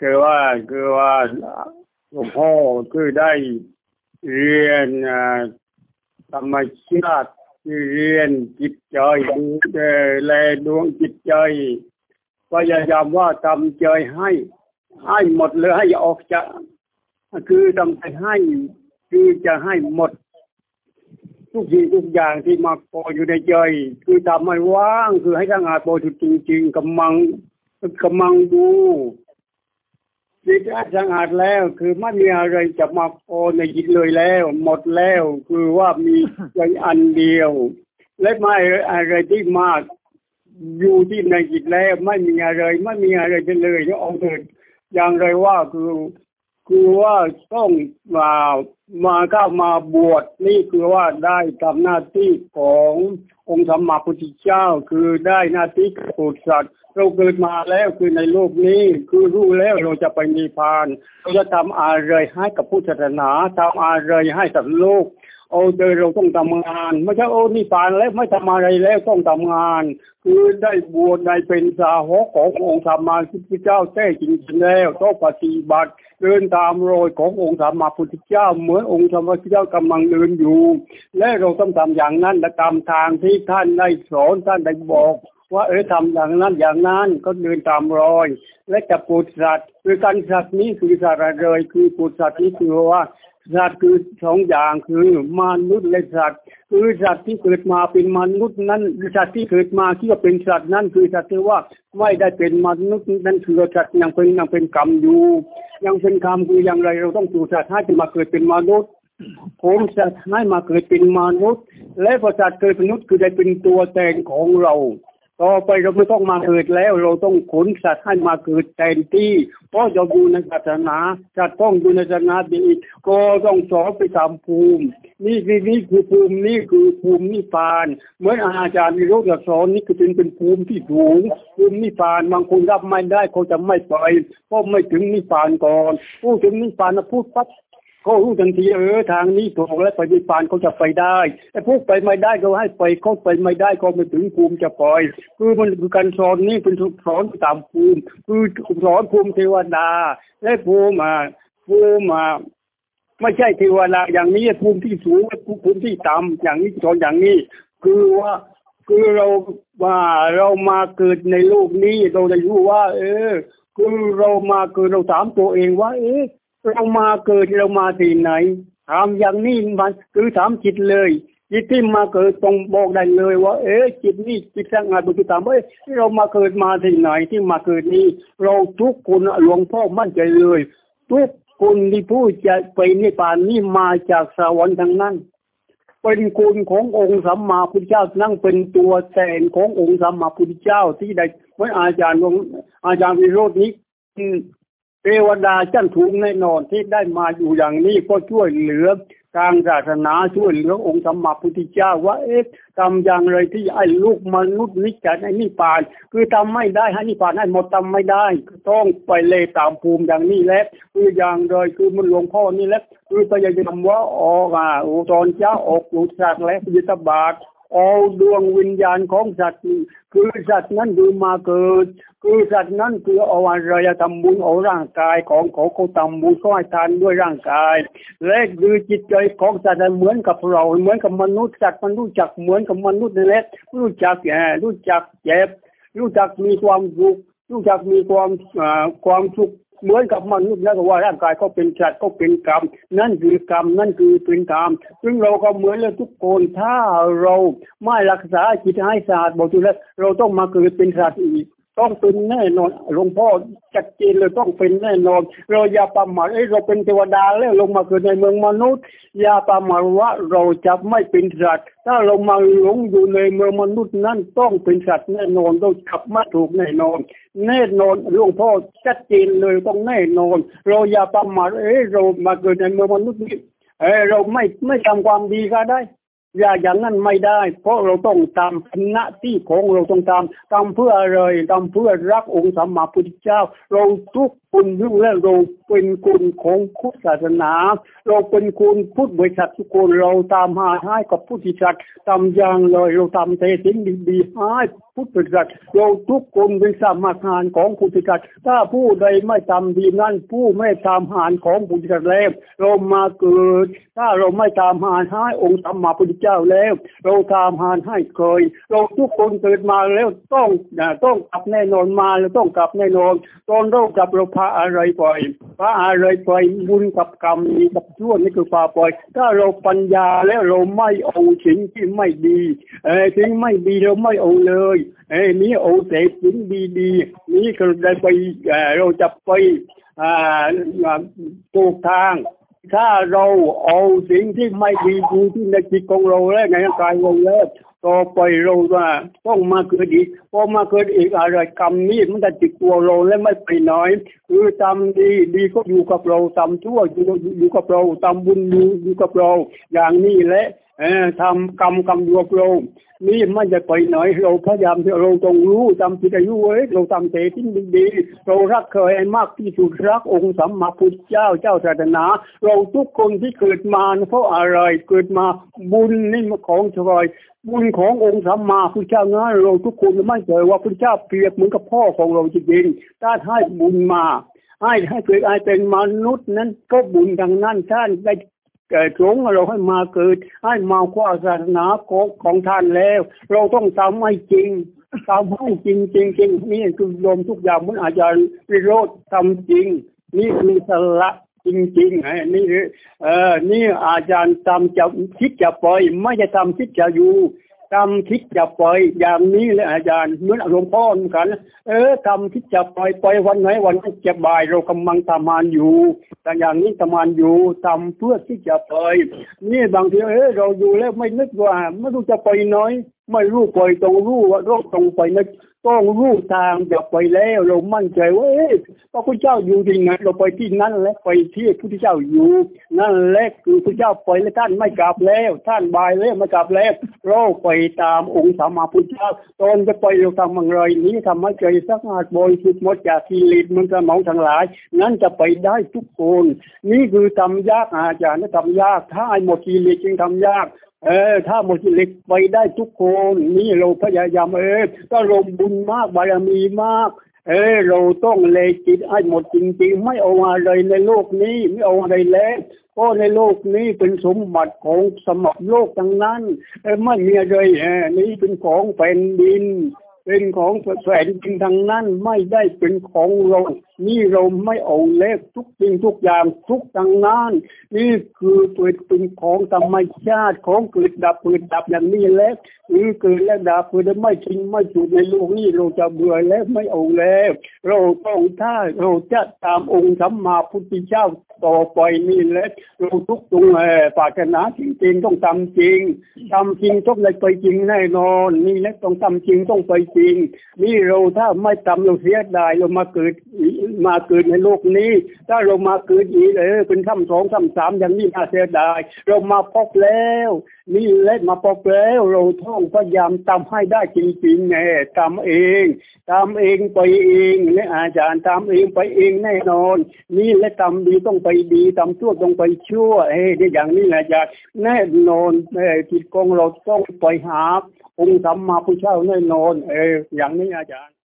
คือว่าคือว่าหลวงพ่อคือได้เรียนธรรมชาติเรียนจิตใจดูแลดวงจิตใจพยายามว่าทำใจให้ ให้หมดเลยให้ออกจากคือทำใจให้คือจะให้หมด ทุกสิ่งทุกอย่างที่มาพออยู่ในใจคือทำให้ว่างคือให้ทั้งอาโปรจริงๆกำลังกำลังดู จิตสะอาดแล้ว คือไม่มีอะไรจะมาโอในจิตเลยแล้ว หมดแล้ว คือว่ามีใจอันเดียว และไม่อะไรที่มาก อยู่ที่ในจิตแล้วไม่มีอะไรไม่มีอะไรเลยจะเอาเถิดอย่างไรว่าคือคือว่าต้องมามาเข้ามาบวชนี่คือว่าได้ทำหน้าที่ของ องค์สมมาพุทธเจ้า คือได้หน้าที่โปรดสัตว์เราเกิดมาแล้วคือในโลกนี้คือรู้แล้วเราจะไปมีพานเราจะทำอะไรให้กับพุทธศาสนาทำอะไรให้กับโลกโอ้เจอเราต้องทำงาน ไม่ใช่โอ้นี่ผ่านแล้วไม่ทำอะไรแล้วต้องทำงาน คือได้บวชได้เป็นสาวกขององค์ธรรมาพุทธเจ้าแท้จริงๆแล้วต้องปฏิบัติ เดินตามรอยขององค์ธรรมาพุทธเจ้า เหมือนองค์ธรรมพุทธเจ้ากำลังเดินอยู่ และเราต้องทำอย่างนั้นและตามทางที่ท่านได้สอนท่านได้บอกว่าเออทำอย่างนั้นอย่างนั้นก็เดินตามรอย และจะปูดสัตว์คือการสัตว์นี้คือสัตว์อะไรคือปูดสัตว์นี้คือว่า สัตว์คือสองอย่างคือมนุษย์และสัตว์คือสัตว์ที่เกิดมาเป็นมนุษย์นั้นสัตว์ที่เกิดมาที่ว่าเป็นสัตว์นั้นคือสัตว์ที่ว่าไม่ได้เป็นมนุษย์นั้นคือสัตว์ยังเป็นยังเป็นกรรมอยู่ ยังเป็นกรรมคืออย่างไรเราต้องดูสัตว์ให้จะมาเกิดเป็นมนุษย์ผมสัตว์ให้มาเกิดเป็นมนุษย์ และพอสัตว์เกิดเป็นมนุษย์คือได้เป็นตัวแทนของเรา ต่อไปเราไม่ต้องมาเกิดแล้ว เราต้องขนสัตว์ให้มาเกิดแทนที่เพราะเราอยู่ในศาสนาจะต้องอยู่ในศาสนาดีก็ต้องสอนไปตามภูมิ นี่นี่นี่คือภูมินี่คือภูมินิพพานเหมือนอาจารย์มีโรคสอนนี่คือเป็นเป็นภูมิที่สูงภูมินิพพานบางคนรับไม่ได้เขาจะไม่ไปเพราะไม่ถึงนิพพานก่อนพูดถึงนิพพานนะพูดปั๊บ เขารู้ทันทีเออทางนี้ถูกแล้วปฏิปานเขาจะไปได้ไอ้พวกไปไม่ได้ก็ให้ไปเขาไปไม่ได้ก็ไม่ถึงภูมิจะปล่อย คือมันคือการสอนนี่เป็นสอนตามภูมิ คือสอนภูมิเทวดา และภูมิมาภูมิมาไม่ใช่เทวดาอย่างนี้ภูมิที่สูงภูมิที่ต่ำอย่างนี้สอนอย่างนี้ คือว่าคือเราว่าเรามาเกิดในโลกนี้เราได้รู้ว่า เออ คือเรามาเกิดเราถามตัวเองว่า เอ๊ะ เรามาเกิดเรามาที่ไหนถามอย่างนี้มันคือถามจิตเลยจิตที่มาเกิดตรงบอกได้เลยว่า เอ๊ะจิตนี่จิตสร้างงานบุญตามว่าเรามาเกิดมาที่ไหนที่มาเกิดนี้ เราทุกคนหลวงพ่อมั่นใจเลย ทุกคนที่พูดจะไปนิพพานนี่มาจากสวรรค์ทั้งนั้น เป็นคุณขององค์สัมมาพุทธเจ้านั่งเป็นตัวแทนขององค์สัมมาพุทธเจ้าที่ได้เมื่ออาจารย์อาจารย์วิโรจน์นี้ เทวดาชั้นถูงแน่นอนที่ได้มาอยู่อย่างนี้ก็ช่วยเหลือทางศาสนาช่วยเหลือองค์สมมาพุทธเจ้าว่าเอ๊ะทำอย่างไรที่ไอ้ลูกมนุษย์นิจไอ้นิพาน คือทำไม่ได้ให้นิพานให้หมดทำไม่ได้ต้องไปเลยตามภูมิอย่างนี้แหละคืออย่างไรคือมันหลวงพ่อนี่แหละคือพยายามว่าออกอะตอนเจ้าออกหลุดจากแล้วยิตบาท เอาดวงวิญญาณของสัตว์คือสัตว์นั้นคือมาเกิด คือสัตว์นั้นคือเอาอะไรทำบุญเอาร่างกายของเขาเขาทำบุญก็ให้ทานด้วยร่างกาย และคือจิตใจของสัตว์เหมือนกับเรา เหมือนกับมนุษย์สัตว์มันรู้จักเหมือนกับมนุษย์นี่นแหละรู้จักแก่รู้จักเจ็บรู้จักมีความสุขรู้จักมีความความสุข เหมือนกับมนุษย์นะวก็ว่าร่างกายเขาเป็นสัตว์ก็เป็นกรรม นั่นคือกรรมนั่นคือเป็นกรรมซึ่งเราก็เหมือนเลยทุกคนถ้าเราไม่รักษาจิตให้สะอาดบริสุทธิ์เราต้องมาเกิดเป็นสัตว์อีก ต้องเป็นแน่นอนหลวงพ่อจัดเจนเลยต้องเป็นแน่นอน เราอย่าประมาทเอ้เราเป็นเทวดาแล้วลงมาเกิดในเมืองมนุษย์ อย่าประมาทว่าเราจะไม่เป็นสัตว์ถ้าเรามาหลงอยู่ในเมืองมนุษย์นั้นต้องเป็นสัตว์แน่นอนต้องขับมาถูกแน่นอน แน่นอนหลวงพ่อจัดเจนเลยต้องแน่นอน เราอย่าประมาทเอ้เรามาเกิดในเมืองมนุษย์นี้เออเราไม่ไม่ทำความดีก็ได้ อย่าอย่างนั้นไม่ได้ เพราะเราต้องตามหน้าที่ของเราต้องตามตามเพื่ออะไรตามเพื่อรักองค์สัมมาพุทธเจ้า เราทุกคนรู้แล้วเราเป็นคนของพุทธศาสนา เราเป็นคนพุทธบริษัททุกคนเราตามหาให้กับพุทธิสัตว์ตามอย่างเลยเราทำแต่สิ่งดีๆให้พุทธบริษัทเราทุกคนเป็นสามารถานของพุทธิสัตว์ถ้าผู้ใดไม่ทำดีนั้นผู้ไม่ตามหานของพุทธิสัตว์แล้วเรามาเกิด ถ้าเราไม่ตามหานให้องค์สัมมาพุทธเจ้าแล้ว เราตามหานให้เคย เราทุกคนเกิดมาแล้วต้องต้องกลับแน่นอนมาแล้วต้องกลับแน่นอนตอนเรากลับเราพาอะไรไปล่อยพาอะไรไปบุญกับกรรมมีกับชั่วนี่คือพาป่อยถ้าเราปัญญาแล้วเราไม่เอาสิ่งที่ไม่ดีเออสิ่งไม่ดีเราไม่เอาเลยเอ้นี่เอาแต่สิ่งดีๆนี่ก็ได้ไปเราจะไปอ่าถูกทาง ถ้าเราเอาสิ่งที่ไม่ดีดูที่ในจิตของเราแล้วในร่างกายเราแล้วต่อไปเราว่าต้องมาเกิดอีกพอมาเกิดอีกอะไรกรรมนี้มันจะติดตัวเราและไม่ไปน้อยคือทำดีดีก็อยู่กับเราทำชั่วอยู่อยู่กับเราทำบุญอยู่อยู่กับเรา อย่างนี้แหละ ทำกรรมกรรมอยู่กับเรานี่มันจะไปไหนเราพยายามที่เราต้องรู้จำที่อายุไว้เราทำเตทิ้งดีๆเรารักเคยมากที่สุดรักองค์สัมมาพุทธเจ้าเจ้าศาสนา เราทุกคนที่เกิดมาเพราะอะไรเกิดมาบุญนี่มาของชอยบุญขององค์สัมมาพุทธเจ้านั้นเราทุกคนไม่เจอว่าพุทธเจ้าเปรียบเหมือนกับพ่อของเราจริงๆถ้าให้บุญมาให้ให้เกิดไอเป็นมนุษย์นั้นก็บุญดังนั้นท่านได้ เกิดหลงเราให้มาเกิด ให้มาคว้าศาสนาของของท่านแล้ว เราต้องทำให้จริงทำให้จริงจริงจริงนี่คือรวมทุกอย่างมันอาจารย์วิโรธทำจริง นี่คือสละจริงๆไอ้นี่เออนี่อาจารย์ทำจะคิดจะปล่อย ไม่จะทำคิดจะอยู่ ทำคิดจะปล่อยอย่างนี้เลยอาจารย์เหมือนหลวงพ่อเหมือนกัน เออทำคิดจะปล่อยปล่อยวันไหนวันนี้จะบ่ายเรากำลังทำงานอยู่แต่อย่างนี้ทำงานอยู่ทำเพื่อที่จะปล่อยนี่บางทีเออเราอยู่แล้วไม่นึกว่าไม่รู้จะปล่อยน้อย ไม่รู้ปล่อยตรงรู้ว่าโรคตรงไปนะ ต้องรู้ทางจะไปแล้วเรามั่นใจว่าเอ๊ะพระพุทธเจ้าอยู่ที่ไหนเราไปที่นั่นและไปที่พระพุทธเจ้าอยู่ นั่นแหละคือพระเจ้าไปแล้วท่านไม่กลับแล้ว ท่านบายแล้วไม่กลับแล้วเราไปตามองค์สามมาพุทธเจ้าตอนจะไปเราทำมังไรนี้ทำให้ใจสักอาดบริสุทธิ์หมดจากกิเลสมันกระมองทั้งหลาย นั้นจะไปได้ทุกคน นี่คือทำยากอาจารย์ทำยากถ้าไอ้หมดกิเลสจึงทำยาก เออ ถ้าหมดกิเลสไปได้ทุกคน นี่เราพยายามเออก็ลงบุญมากบารมีมาก เออ เราต้องเลยจิตให้หมดจริงๆ ไม่เอาอะไรในโลกนี้ไม่เอาอะไรแล้วเพราะในโลกนี้เป็นสมบัติของสมบัติโลกทั้งนั้นเออไม่มีอะไรเออนี่เป็นของแผ่นดิน เป็นของแผ่นดินทางนั้นไม่ได้เป็นของเรา นี่เราไม่เอาเล็กทุกสิ่งทุกอย่างทุกทางนั้น นี่คือตัวเป็นของธรรมชาติของเกิดดับเกิดดับอย่างนี้แล้วนี่เกิดและดับเกิดไม่จริงไม่จุดในโลกนี้เราจะเบื่อแล้วไม่เอาแล้วเราต้องถ้าเราจะตามองค์สัมมาพุทธเจ้าต่อไปนี่แหละเราทุกตรงเออปากนาจริงๆต้องทำจริงทำจริงต้องได้ไปจริงแน่นอนนี่แหละต้องทำจริงต้องไปจริง นี่เราถ้าไม่ทำเราเสียดายเรามาเกิดมาเกิดในโลกนี้ ถ้าเรามาเกิดอีกเออเป็นคำสองคำสามอย่างนี้น่าเสียดาย เรามาพบแล้ว นี่และมาพบแล้ว เราท่องพยายามทำให้ได้จริงๆไงทำเองทำเองไปเองนี่อาจารย์ทำเองไปเองแน่นอน นี่และทำดีต้องไปดีทำชั่วต้องไปชั่วเอ้ยอย่างนี้แหละอาจารย์แน่นอนเอ้จิตกองเราต้องไปหาองค์สัมมาพุทธเจ้าแน่นอน เอออย่างนี้อาจารย์